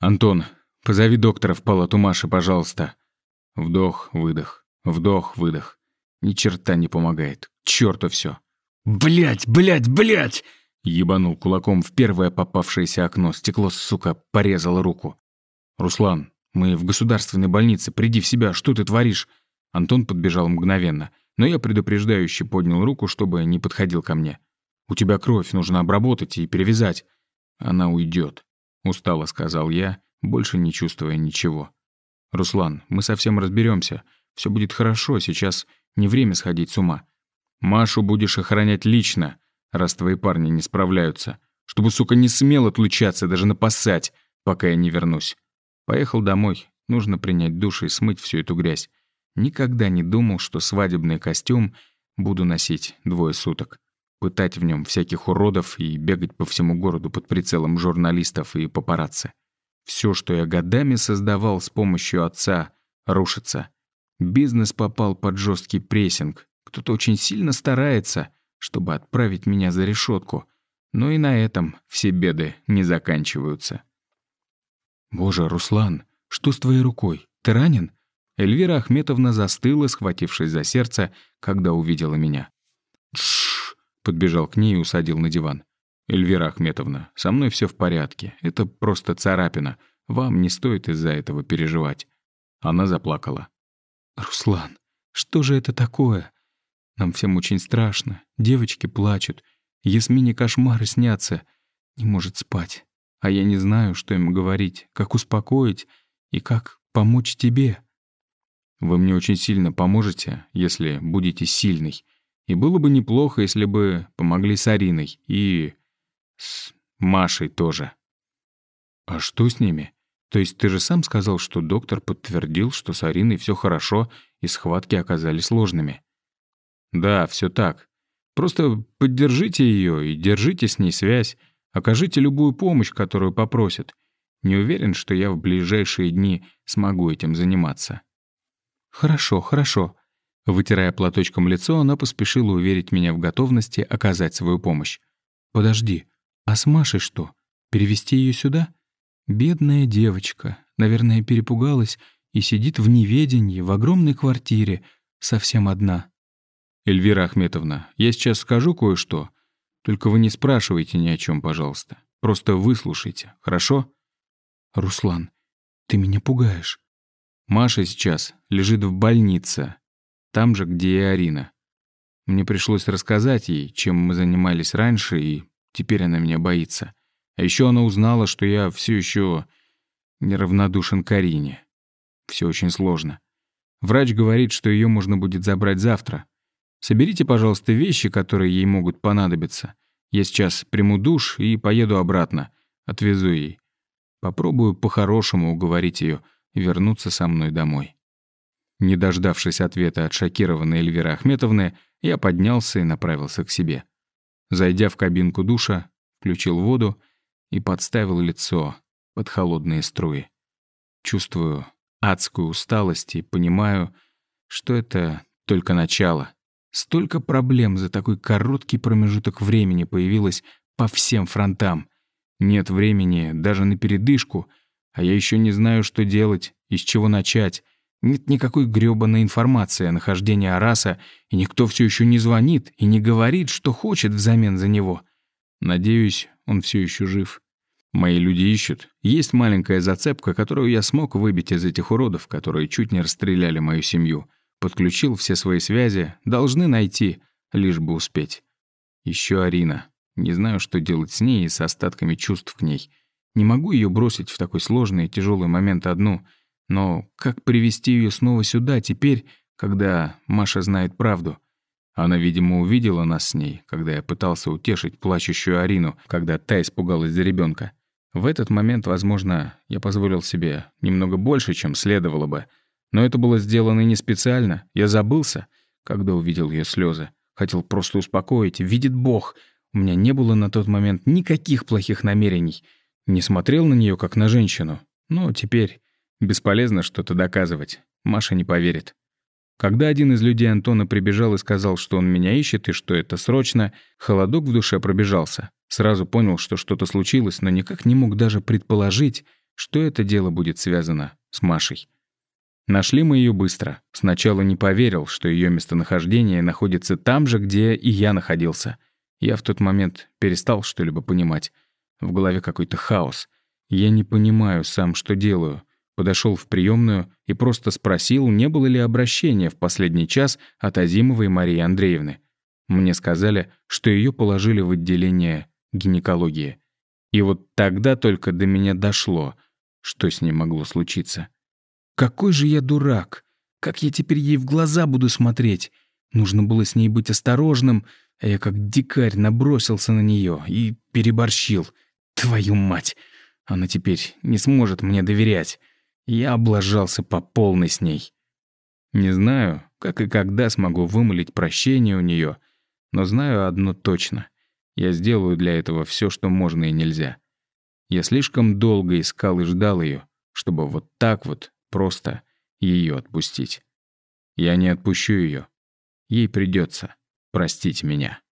«Антон, позови доктора в палату Маши, пожалуйста». Вдох, выдох, вдох, выдох. Ни черта не помогает. К чёрту всё. «Блядь, блядь, блядь!» Ебанул кулаком в первое попавшееся окно. Стекло, сука, порезало руку. «Руслан, мы в государственной больнице. Приди в себя. Что ты творишь?» Антон подбежал мгновенно. Но я предупреждающе поднял руку, чтобы не подходил ко мне. «У тебя кровь, нужно обработать и перевязать». «Она уйдет», — устало сказал я, больше не чувствуя ничего. «Руслан, мы совсем разберемся. Все будет хорошо, сейчас не время сходить с ума. Машу будешь охранять лично, раз твои парни не справляются. Чтобы, сука, не смел отлучаться, даже напасать, пока я не вернусь. Поехал домой. Нужно принять душ и смыть всю эту грязь. Никогда не думал, что свадебный костюм буду носить двое суток. Пытать в нем всяких уродов и бегать по всему городу под прицелом журналистов и папарацци. Все, что я годами создавал с помощью отца, рушится. Бизнес попал под жесткий прессинг. Кто-то очень сильно старается, чтобы отправить меня за решетку. Но и на этом все беды не заканчиваются. «Боже, Руслан, что с твоей рукой? Ты ранен?» Эльвира Ахметовна застыла, схватившись за сердце, когда увидела меня. «Тш!» — подбежал к ней и усадил на диван. «Эльвира Ахметовна, со мной все в порядке. Это просто царапина. Вам не стоит из-за этого переживать». Она заплакала. «Руслан, что же это такое? Нам всем очень страшно. Девочки плачут. Ясмине кошмары снятся. Не может спать. А я не знаю, что им говорить, как успокоить и как помочь тебе. Вы мне очень сильно поможете, если будете сильной. И было бы неплохо, если бы помогли с Ариной и... с Машей тоже. А что с ними? То есть ты же сам сказал, что доктор подтвердил, что с Ариной все хорошо, и схватки оказались сложными. Да, все так. Просто поддержите ее и держите с ней связь. Окажите любую помощь, которую попросят. Не уверен, что я в ближайшие дни смогу этим заниматься. Хорошо, хорошо. Вытирая платочком лицо, она поспешила уверить меня в готовности оказать свою помощь. Подожди, а с Машей что? Перевести ее сюда? Бедная девочка, наверное, перепугалась и сидит в неведении в огромной квартире, совсем одна. «Эльвира Ахметовна, я сейчас скажу кое-что. Только вы не спрашивайте ни о чем, пожалуйста. Просто выслушайте, хорошо?» «Руслан, ты меня пугаешь». Маша сейчас лежит в больнице, там же, где и Арина. Мне пришлось рассказать ей, чем мы занимались раньше, и теперь она меня боится. А еще она узнала, что я все еще неравнодушен к Арине. Все очень сложно. Врач говорит, что ее можно будет забрать завтра. Соберите, пожалуйста, вещи, которые ей могут понадобиться. Я сейчас приму душ и поеду обратно. Отвезу ей. Попробую по-хорошему уговорить ее вернуться со мной домой. Не дождавшись ответа от шокированной Эльвиры Ахметовны, я поднялся и направился к себе. Зайдя в кабинку душа, включил воду и подставил лицо под холодные струи. Чувствую адскую усталость и понимаю, что это только начало. Столько проблем за такой короткий промежуток времени появилось по всем фронтам. Нет времени даже на передышку, а я еще не знаю, что делать и с чего начать. Нет никакой грёбаной информации о нахождении Араса, и никто все еще не звонит и не говорит, что хочет взамен за него. Надеюсь, он все еще жив. Мои люди ищут. Есть маленькая зацепка, которую я смог выбить из этих уродов, которые чуть не расстреляли мою семью. Подключил все свои связи, должны найти, лишь бы успеть. Еще Арина. Не знаю, что делать с ней и с остатками чувств к ней. Не могу ее бросить в такой сложный и тяжелый момент одну. Но как привести ее снова сюда теперь, когда Маша знает правду? Она, видимо, увидела нас с ней, когда я пытался утешить плачущую Арину, когда та испугалась за ребенка. В этот момент, возможно, я позволил себе немного больше, чем следовало бы — но это было сделано не специально. Я забылся, когда увидел ее слезы. Хотел просто успокоить. Видит Бог. У меня не было на тот момент никаких плохих намерений. Не смотрел на нее как на женщину. Но теперь бесполезно что-то доказывать. Маша не поверит. Когда один из людей Антона прибежал и сказал, что он меня ищет и что это срочно, холодок в душе пробежался. Сразу понял, что что-то случилось, но никак не мог даже предположить, что это дело будет связано с Машей. Нашли мы ее быстро. Сначала не поверил, что ее местонахождение находится там же, где и я находился. Я в тот момент перестал что-либо понимать. В голове какой-то хаос. Я не понимаю сам, что делаю. Подошел в приемную и просто спросил, не было ли обращения в последний час от Азимовой Марии Андреевны. Мне сказали, что ее положили в отделение гинекологии. И вот тогда только до меня дошло, что с ней могло случиться. Какой же я дурак! Как я теперь ей в глаза буду смотреть? Нужно было с ней быть осторожным, а я как дикарь набросился на нее и переборщил. Твою мать! Она теперь не сможет мне доверять. Я облажался по полной с ней. Не знаю, как и когда смогу вымолить прощение у нее, но знаю одно точно. Я сделаю для этого все, что можно и нельзя. Я слишком долго искал и ждал ее, чтобы вот так вот просто ее отпустить. Я не отпущу ее. Ей придется простить меня.